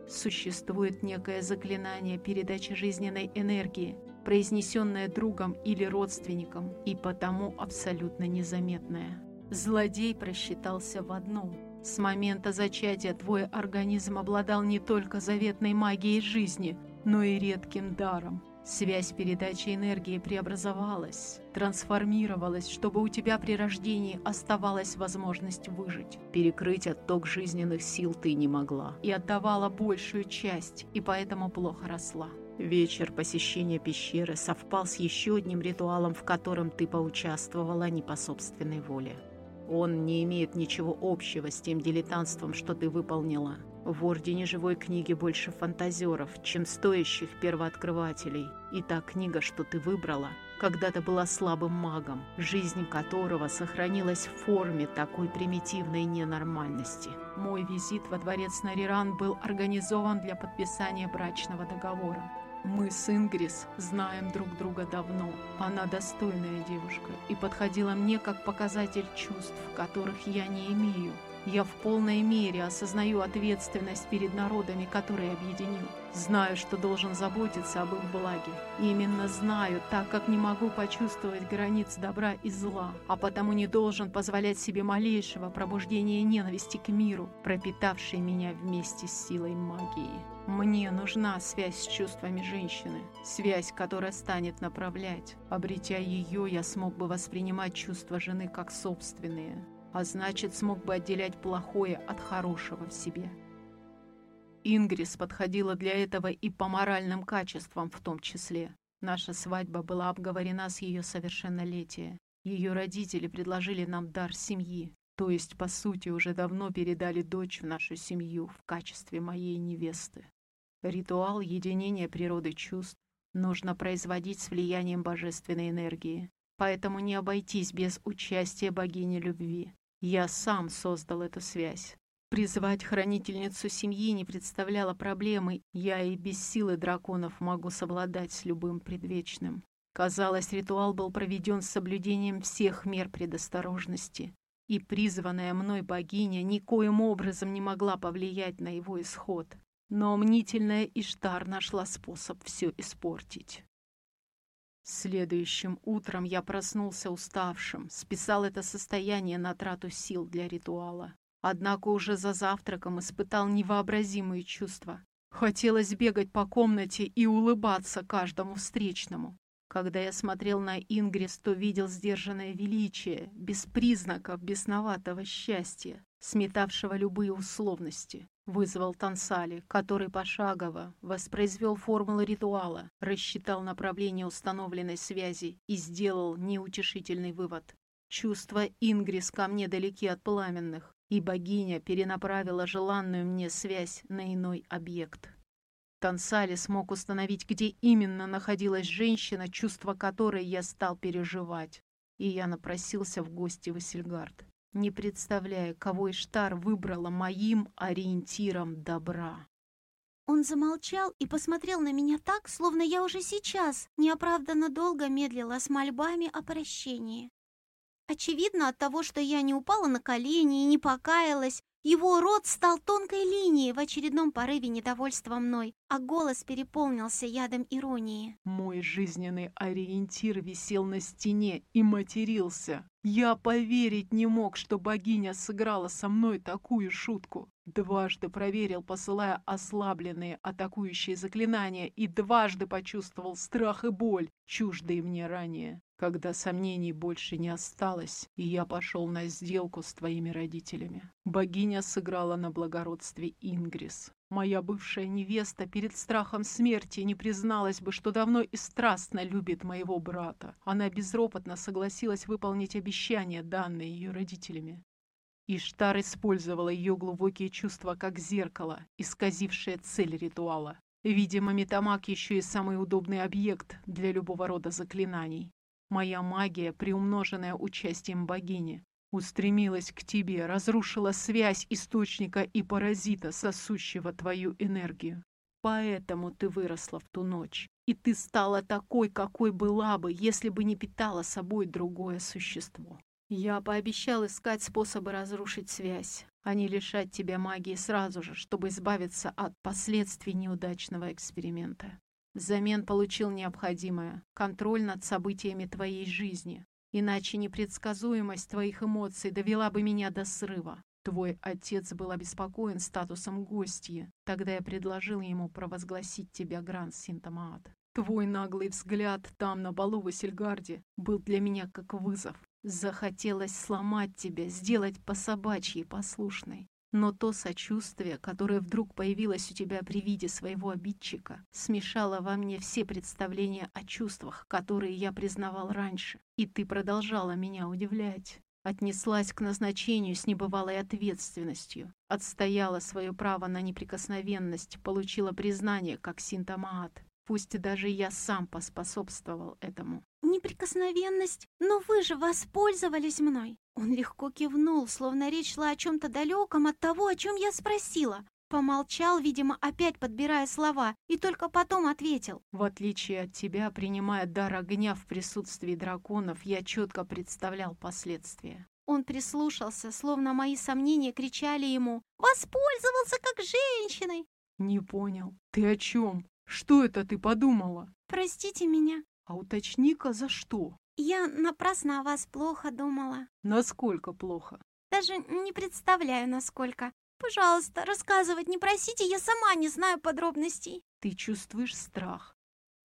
Существует некое заклинание передачи жизненной энергии, произнесенное другом или родственником, и потому абсолютно незаметное. Злодей просчитался в одном. С момента зачатия твой организм обладал не только заветной магией жизни, но и редким даром. Связь передачи энергии преобразовалась, трансформировалась, чтобы у тебя при рождении оставалась возможность выжить. Перекрыть отток жизненных сил ты не могла и отдавала большую часть, и поэтому плохо росла. Вечер посещения пещеры совпал с еще одним ритуалом, в котором ты поучаствовала не по собственной воле. Он не имеет ничего общего с тем дилетантством, что ты выполнила. В Ордене Живой Книги больше фантазеров, чем стоящих первооткрывателей. И та книга, что ты выбрала, когда-то была слабым магом, жизнь которого сохранилась в форме такой примитивной ненормальности. Мой визит во дворец Нариран был организован для подписания брачного договора. Мы с Ингрис знаем друг друга давно. Она достойная девушка и подходила мне как показатель чувств, которых я не имею. Я в полной мере осознаю ответственность перед народами, которые объединил. Знаю, что должен заботиться об их благе. Именно знаю, так как не могу почувствовать границ добра и зла, а потому не должен позволять себе малейшего пробуждения ненависти к миру, пропитавшей меня вместе с силой магии. Мне нужна связь с чувствами женщины, связь, которая станет направлять. Обретя ее, я смог бы воспринимать чувства жены как собственные а значит, смог бы отделять плохое от хорошего в себе. Ингрис подходила для этого и по моральным качествам в том числе. Наша свадьба была обговорена с ее совершеннолетия. Ее родители предложили нам дар семьи, то есть, по сути, уже давно передали дочь в нашу семью в качестве моей невесты. Ритуал единения природы чувств нужно производить с влиянием божественной энергии, поэтому не обойтись без участия богини любви. Я сам создал эту связь. Призвать хранительницу семьи не представляло проблемы, я и без силы драконов могу совладать с любым предвечным. Казалось, ритуал был проведен с соблюдением всех мер предосторожности, и призванная мной богиня никоим образом не могла повлиять на его исход. Но мнительная Иштар нашла способ все испортить. Следующим утром я проснулся уставшим, списал это состояние на трату сил для ритуала. Однако уже за завтраком испытал невообразимые чувства. Хотелось бегать по комнате и улыбаться каждому встречному. Когда я смотрел на Ингрис, то видел сдержанное величие, без признаков бесноватого счастья, сметавшего любые условности вызвал Тансали, который пошагово воспроизвел формулы ритуала, рассчитал направление установленной связи и сделал неутешительный вывод. Чувства Ингрис ко мне далеки от пламенных, и богиня перенаправила желанную мне связь на иной объект. Тансали смог установить, где именно находилась женщина, чувство которой я стал переживать, и я напросился в гости в Эссельгард не представляя, кого Иштар выбрала моим ориентиром добра. Он замолчал и посмотрел на меня так, словно я уже сейчас неоправданно долго медлила с мольбами о прощении. Очевидно, от того, что я не упала на колени и не покаялась, его рот стал тонкой линией в очередном порыве недовольства мной, а голос переполнился ядом иронии. Мой жизненный ориентир висел на стене и матерился. Я поверить не мог, что богиня сыграла со мной такую шутку. Дважды проверил, посылая ослабленные атакующие заклинания, и дважды почувствовал страх и боль, чуждые мне ранее. Когда сомнений больше не осталось, и я пошел на сделку с твоими родителями. Богиня сыграла на благородстве Ингрис. Моя бывшая невеста перед страхом смерти не призналась бы, что давно и страстно любит моего брата. Она безропотно согласилась выполнить обещание, данное ее родителями. Иштар использовала ее глубокие чувства как зеркало, исказившее цель ритуала. Видимо, метамаг еще и самый удобный объект для любого рода заклинаний. Моя магия, приумноженная участием богини, устремилась к тебе, разрушила связь источника и паразита, сосущего твою энергию. Поэтому ты выросла в ту ночь, и ты стала такой, какой была бы, если бы не питала собой другое существо. Я пообещал искать способы разрушить связь, а не лишать тебя магии сразу же, чтобы избавиться от последствий неудачного эксперимента. Взамен получил необходимое — контроль над событиями твоей жизни, Иначе непредсказуемость твоих эмоций довела бы меня до срыва. Твой отец был обеспокоен статусом гостья. Тогда я предложил ему провозгласить тебя Гранд Синтомаат. Твой наглый взгляд там, на балу в Эссельгарде, был для меня как вызов. Захотелось сломать тебя, сделать по-собачьи послушной. Но то сочувствие, которое вдруг появилось у тебя при виде своего обидчика, смешало во мне все представления о чувствах, которые я признавал раньше. И ты продолжала меня удивлять. Отнеслась к назначению с небывалой ответственностью, отстояла свое право на неприкосновенность, получила признание как синтомат. Пусть даже я сам поспособствовал этому. «Неприкосновенность? Но вы же воспользовались мной!» Он легко кивнул, словно речь шла о чем-то далеком от того, о чем я спросила. Помолчал, видимо, опять подбирая слова, и только потом ответил. «В отличие от тебя, принимая дар огня в присутствии драконов, я четко представлял последствия». Он прислушался, словно мои сомнения кричали ему «Воспользовался как женщиной!» «Не понял. Ты о чем?» Что это ты подумала? Простите меня. А уточни-ка, за что? Я напрасно о вас плохо думала. Насколько плохо? Даже не представляю, насколько. Пожалуйста, рассказывать не просите, я сама не знаю подробностей. Ты чувствуешь страх,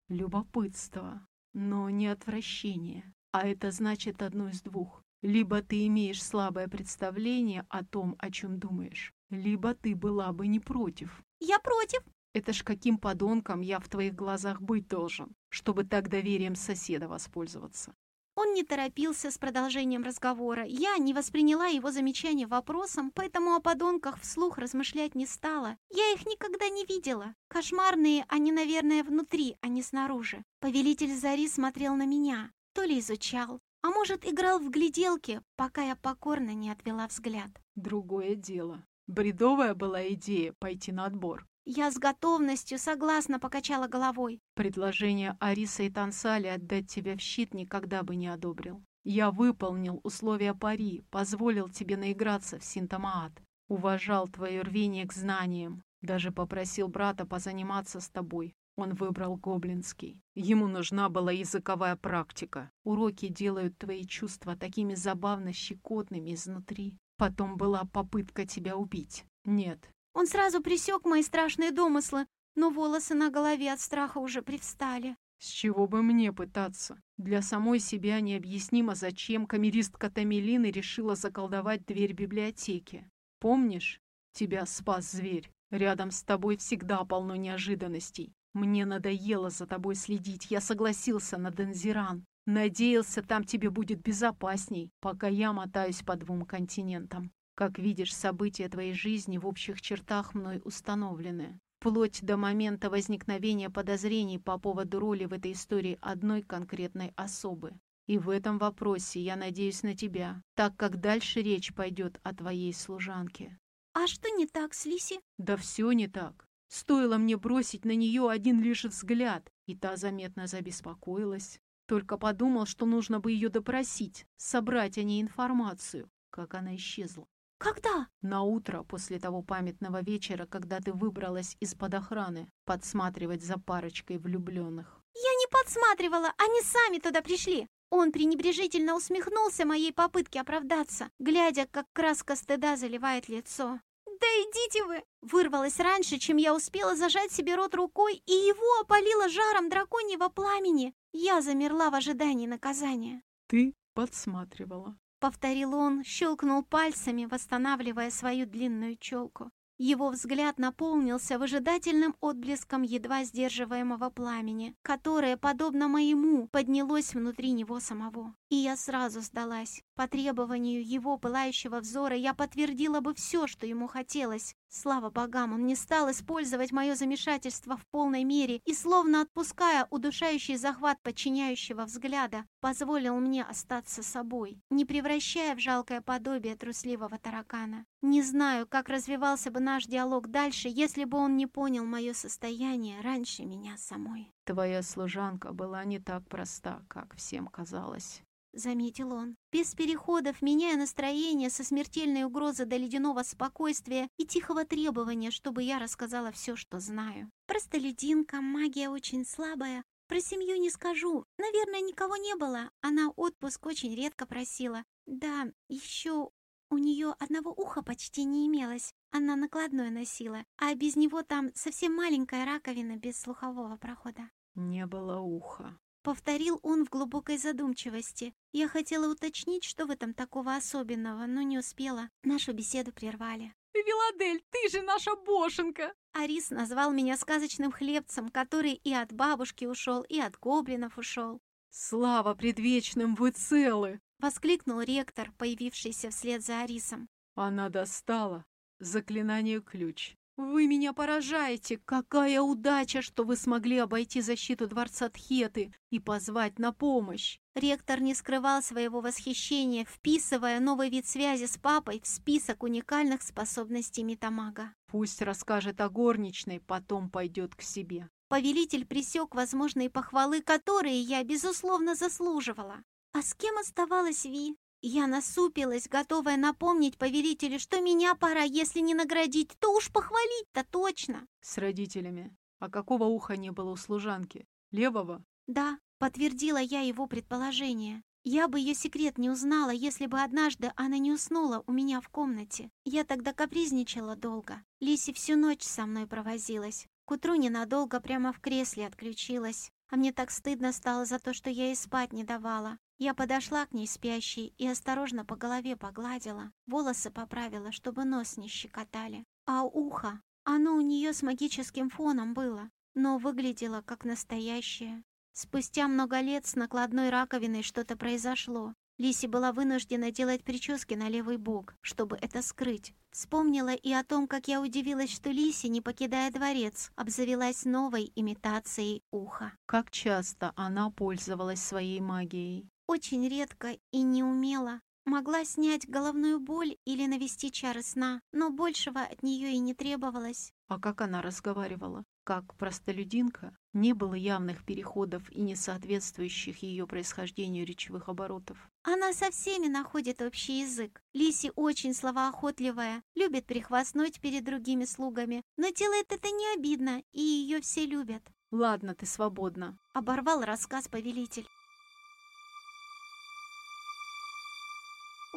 любопытство, но не отвращение. А это значит одно из двух. Либо ты имеешь слабое представление о том, о чем думаешь, либо ты была бы не против. Я против. Это ж каким подонком я в твоих глазах быть должен, чтобы так доверием соседа воспользоваться. Он не торопился с продолжением разговора. Я не восприняла его замечание вопросом, поэтому о подонках вслух размышлять не стала. Я их никогда не видела. Кошмарные они, наверное, внутри, а не снаружи. Повелитель Зари смотрел на меня. То ли изучал, а может, играл в гляделки, пока я покорно не отвела взгляд. Другое дело. Бредовая была идея пойти на отбор. Я с готовностью согласно покачала головой. Предложение Ариса и Тансали отдать тебя в щит никогда бы не одобрил. Я выполнил условия пари, позволил тебе наиграться в Синтомаат, уважал твое рвение к знаниям, даже попросил брата позаниматься с тобой. Он выбрал гоблинский. Ему нужна была языковая практика. Уроки делают твои чувства такими забавно щекотными изнутри. Потом была попытка тебя убить. Нет. Он сразу присек мои страшные домыслы, но волосы на голове от страха уже привстали. С чего бы мне пытаться? Для самой себя необъяснимо, зачем камеристка Тамелины решила заколдовать дверь библиотеки. Помнишь? Тебя спас зверь. Рядом с тобой всегда полно неожиданностей. Мне надоело за тобой следить. Я согласился на Дензиран. Надеялся, там тебе будет безопасней, пока я мотаюсь по двум континентам. Как видишь, события твоей жизни в общих чертах мной установлены. Вплоть до момента возникновения подозрений по поводу роли в этой истории одной конкретной особы. И в этом вопросе я надеюсь на тебя, так как дальше речь пойдет о твоей служанке. А что не так с Лиси? Да все не так. Стоило мне бросить на нее один лишь взгляд, и та заметно забеспокоилась. Только подумал, что нужно бы ее допросить, собрать о ней информацию, как она исчезла. Когда? На утро после того памятного вечера, когда ты выбралась из-под охраны, подсматривать за парочкой влюбленных. Я не подсматривала, они сами туда пришли. Он пренебрежительно усмехнулся моей попытке оправдаться, глядя, как краска стыда заливает лицо. «Да идите вы!» Вырвалась раньше, чем я успела зажать себе рот рукой, и его опалило жаром драконьего пламени. Я замерла в ожидании наказания. «Ты подсматривала», — повторил он, щелкнул пальцами, восстанавливая свою длинную челку. Его взгляд наполнился выжидательным отблеском едва сдерживаемого пламени, которое, подобно моему, поднялось внутри него самого. И я сразу сдалась. По требованию его пылающего взора я подтвердила бы все, что ему хотелось. Слава богам, он не стал использовать мое замешательство в полной мере и, словно отпуская удушающий захват подчиняющего взгляда, позволил мне остаться собой, не превращая в жалкое подобие трусливого таракана. Не знаю, как развивался бы наш диалог дальше, если бы он не понял мое состояние раньше меня самой. Твоя служанка была не так проста, как всем казалось. — заметил он, без переходов, меняя настроение со смертельной угрозы до ледяного спокойствия и тихого требования, чтобы я рассказала все, что знаю. Простолюдинка, магия очень слабая. Про семью не скажу. Наверное, никого не было. Она отпуск очень редко просила. Да, еще у нее одного уха почти не имелось. Она накладное носила, а без него там совсем маленькая раковина без слухового прохода. Не было уха. Повторил он в глубокой задумчивости. Я хотела уточнить, что в этом такого особенного, но не успела. Нашу беседу прервали. «Виладель, ты же наша бошенка!» Арис назвал меня сказочным хлебцем, который и от бабушки ушел, и от гоблинов ушел. «Слава предвечным, вы целы!» — воскликнул ректор, появившийся вслед за Арисом. «Она достала. Заклинание ключ. «Вы меня поражаете! Какая удача, что вы смогли обойти защиту дворца Тхеты и позвать на помощь!» Ректор не скрывал своего восхищения, вписывая новый вид связи с папой в список уникальных способностей Метамага. «Пусть расскажет о горничной, потом пойдет к себе». Повелитель пресек возможные похвалы, которые я, безусловно, заслуживала. А с кем оставалась Ви? Я насупилась, готовая напомнить повелителю, что меня пора, если не наградить, то уж похвалить-то точно. С родителями. А какого уха не было у служанки? Левого? Да, подтвердила я его предположение. Я бы ее секрет не узнала, если бы однажды она не уснула у меня в комнате. Я тогда капризничала долго. Лиси всю ночь со мной провозилась. К утру ненадолго прямо в кресле отключилась. А мне так стыдно стало за то, что я ей спать не давала. Я подошла к ней спящей и осторожно по голове погладила, волосы поправила, чтобы нос не щекотали. А ухо, оно у нее с магическим фоном было, но выглядело как настоящее. Спустя много лет с накладной раковиной что-то произошло. Лиси была вынуждена делать прически на левый бок, чтобы это скрыть. Вспомнила и о том, как я удивилась, что Лиси, не покидая дворец, обзавелась новой имитацией уха. Как часто она пользовалась своей магией? Очень редко и неумело. Могла снять головную боль или навести чары сна, но большего от нее и не требовалось. А как она разговаривала? Как простолюдинка? Не было явных переходов и несоответствующих ее происхождению речевых оборотов. Она со всеми находит общий язык. Лиси очень словоохотливая, любит прихвастнуть перед другими слугами, но делает это не обидно, и ее все любят. «Ладно, ты свободна», — оборвал рассказ повелитель.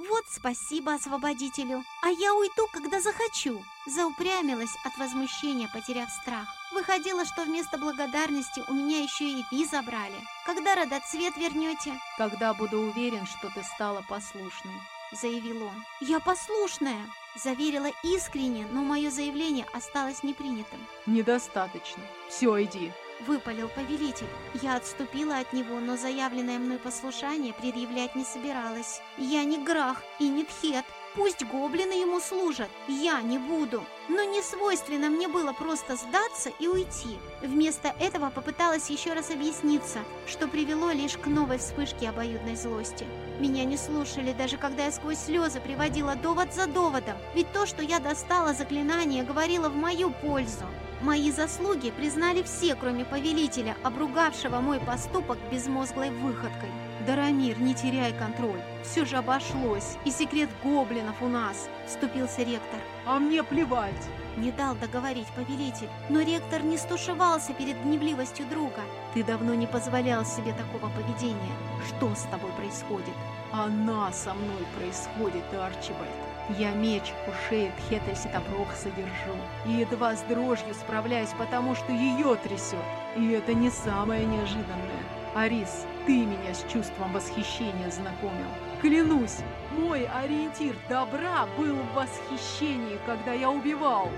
«Вот спасибо освободителю, а я уйду, когда захочу!» Заупрямилась от возмущения, потеряв страх. Выходило, что вместо благодарности у меня еще и Ви забрали. Когда родоцвет вернете? «Когда буду уверен, что ты стала послушной», — заявил он. «Я послушная!» Заверила искренне, но мое заявление осталось непринятым. «Недостаточно. Все, иди». — выпалил повелитель. Я отступила от него, но заявленное мной послушание предъявлять не собиралась. Я не Грах и не Тхет. Пусть гоблины ему служат, я не буду. Но не свойственно мне было просто сдаться и уйти. Вместо этого попыталась еще раз объясниться, что привело лишь к новой вспышке обоюдной злости. Меня не слушали, даже когда я сквозь слезы приводила довод за доводом, ведь то, что я достала заклинание, говорило в мою пользу. Мои заслуги признали все, кроме повелителя, обругавшего мой поступок безмозглой выходкой. «Дарамир, не теряй контроль. Все же обошлось, и секрет гоблинов у нас», — вступился ректор. «А мне плевать!» Не дал договорить повелитель, но ректор не стушевался перед гневливостью друга. «Ты давно не позволял себе такого поведения. Что с тобой происходит?» «Она со мной происходит, Арчибальд. Я меч у шеи Тхета Ситопрохса держу, и едва с дрожью справляюсь, потому что ее трясет. И это не самое неожиданное. Арис, ты меня с чувством восхищения знакомил. Клянусь, мой ориентир добра был в восхищении, когда я убивал.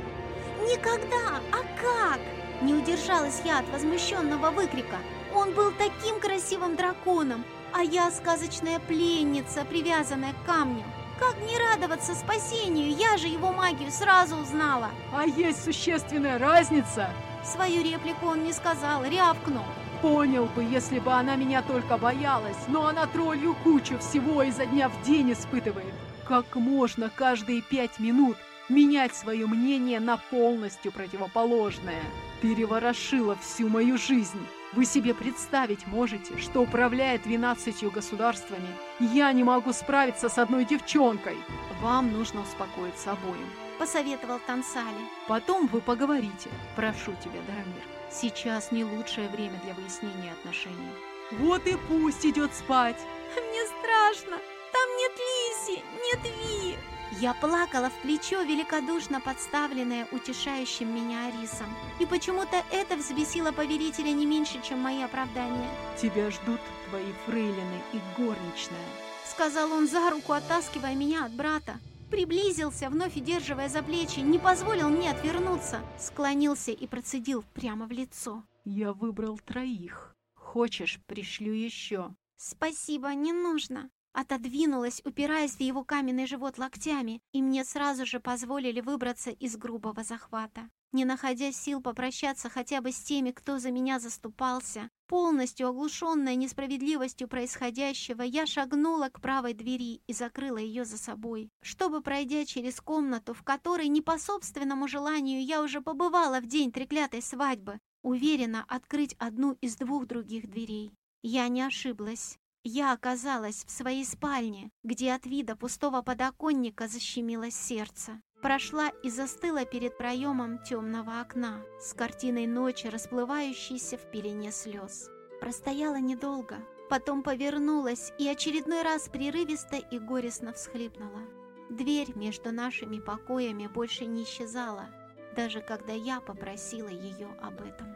Никогда! А как? Не удержалась я от возмущенного выкрика. Он был таким красивым драконом, а я сказочная пленница, привязанная к камню. Как не радоваться спасению? Я же его магию сразу узнала. А есть существенная разница? Свою реплику он не сказал, рявкнул. Понял бы, если бы она меня только боялась, но она троллью кучу всего изо дня в день испытывает. Как можно каждые пять минут менять свое мнение на полностью противоположное? Переворошила всю мою жизнь. Вы себе представить можете, что управляя двенадцатью государствами, я не могу справиться с одной девчонкой. Вам нужно успокоиться обоим. Посоветовал Тансали. Потом вы поговорите. Прошу тебя, Дарамир. Сейчас не лучшее время для выяснения отношений. Вот и пусть идет спать. Мне страшно. Там нет Лиси, нет Ви. Я плакала в плечо, великодушно подставленное утешающим меня Арисом. И почему-то это взбесило повелителя не меньше, чем мои оправдания. «Тебя ждут твои фрейлины и горничная», — сказал он за руку, оттаскивая меня от брата. Приблизился, вновь удерживая за плечи, не позволил мне отвернуться, склонился и процедил прямо в лицо. «Я выбрал троих. Хочешь, пришлю еще?» «Спасибо, не нужно», отодвинулась, упираясь в его каменный живот локтями, и мне сразу же позволили выбраться из грубого захвата. Не находя сил попрощаться хотя бы с теми, кто за меня заступался, полностью оглушенная несправедливостью происходящего, я шагнула к правой двери и закрыла ее за собой, чтобы, пройдя через комнату, в которой не по собственному желанию я уже побывала в день треклятой свадьбы, уверенно открыть одну из двух других дверей. Я не ошиблась. Я оказалась в своей спальне, где от вида пустого подоконника защемилось сердце. Прошла и застыла перед проемом темного окна с картиной ночи, расплывающейся в пелене слез. Простояла недолго, потом повернулась и очередной раз прерывисто и горестно всхлипнула. Дверь между нашими покоями больше не исчезала, даже когда я попросила ее об этом.